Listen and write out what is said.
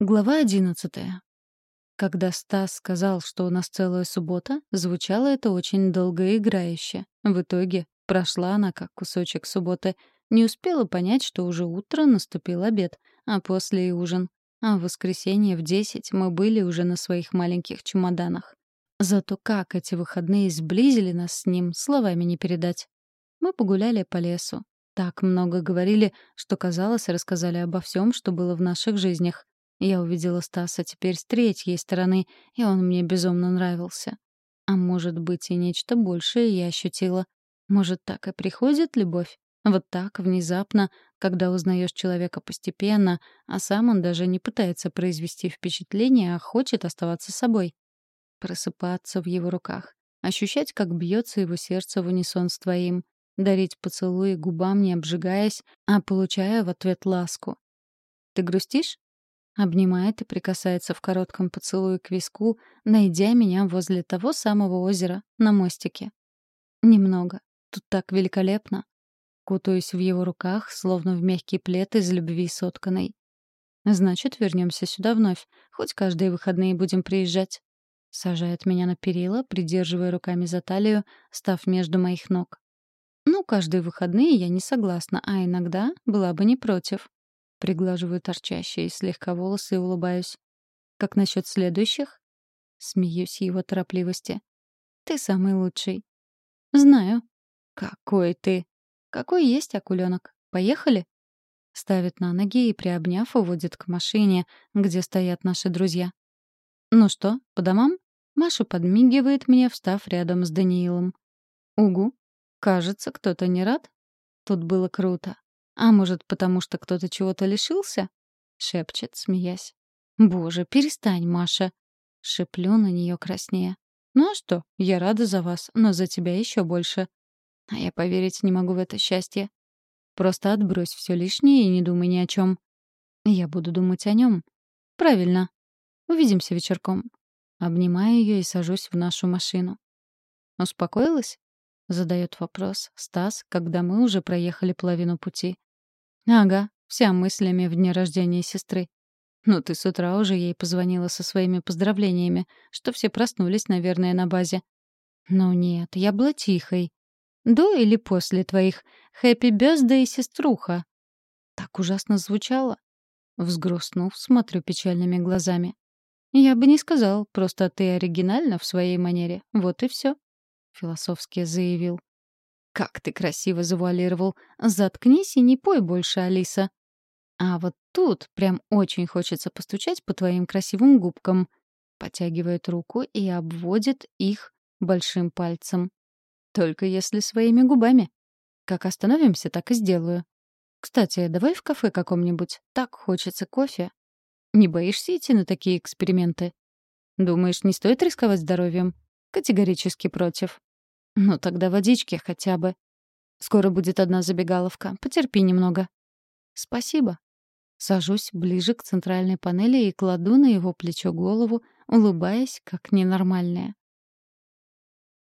Глава одиннадцатая. Когда Стас сказал, что у нас целая суббота, звучало это очень долгоиграюще. В итоге прошла она как кусочек субботы. Не успела понять, что уже утро, наступил обед, а после и ужин. А в воскресенье в десять мы были уже на своих маленьких чемоданах. Зато как эти выходные сблизили нас с ним, словами не передать. Мы погуляли по лесу. Так много говорили, что, казалось, рассказали обо всем, что было в наших жизнях. Я увидела Стаса теперь с третьей стороны, и он мне безумно нравился. А может быть, и нечто большее я ощутила. Может, так и приходит любовь? Вот так, внезапно, когда узнаешь человека постепенно, а сам он даже не пытается произвести впечатление, а хочет оставаться собой. Просыпаться в его руках. Ощущать, как бьется его сердце в унисон с твоим. Дарить поцелуи губам, не обжигаясь, а получая в ответ ласку. «Ты грустишь?» Обнимает и прикасается в коротком поцелуе к виску, найдя меня возле того самого озера, на мостике. Немного. Тут так великолепно. Кутаюсь в его руках, словно в мягкий плед из любви сотканной. Значит, вернемся сюда вновь. Хоть каждые выходные будем приезжать. Сажает меня на перила, придерживая руками за талию, став между моих ног. Ну, каждые выходные я не согласна, а иногда была бы не против. Приглаживаю торчащие слегка волосы и улыбаюсь. «Как насчет следующих?» Смеюсь его торопливости. «Ты самый лучший». «Знаю». «Какой ты?» «Какой есть акуленок. Поехали?» Ставит на ноги и, приобняв, уводит к машине, где стоят наши друзья. «Ну что, по домам?» Маша подмигивает мне, встав рядом с Даниилом. «Угу. Кажется, кто-то не рад?» Тут было круто. А может, потому что кто-то чего-то лишился? Шепчет, смеясь. Боже, перестань, Маша. Шеплю на нее краснее. Ну а что, я рада за вас, но за тебя еще больше. А я поверить не могу в это счастье. Просто отбрось все лишнее и не думай ни о чем. Я буду думать о нем. Правильно. Увидимся вечерком. Обнимаю ее и сажусь в нашу машину. Успокоилась? Задает вопрос Стас, когда мы уже проехали половину пути. Ага, вся мыслями в дне рождения сестры. Ну, ты с утра уже ей позвонила со своими поздравлениями, что все проснулись, наверное, на базе. Ну нет, я была тихой. До или после твоих «Хэппи Бёздэй, сеструха»? Так ужасно звучало. Взгрустнув, смотрю печальными глазами. Я бы не сказал, просто ты оригинальна в своей манере. Вот и все, философски заявил. Как ты красиво завуалировал. Заткнись и не пой больше, Алиса. А вот тут прям очень хочется постучать по твоим красивым губкам. Потягивает руку и обводит их большим пальцем. Только если своими губами. Как остановимся, так и сделаю. Кстати, давай в кафе каком-нибудь. Так хочется кофе. Не боишься идти на такие эксперименты? Думаешь, не стоит рисковать здоровьем? Категорически против. Ну тогда водички хотя бы. Скоро будет одна забегаловка. Потерпи немного. Спасибо. Сажусь ближе к центральной панели и кладу на его плечо голову, улыбаясь, как ненормальная.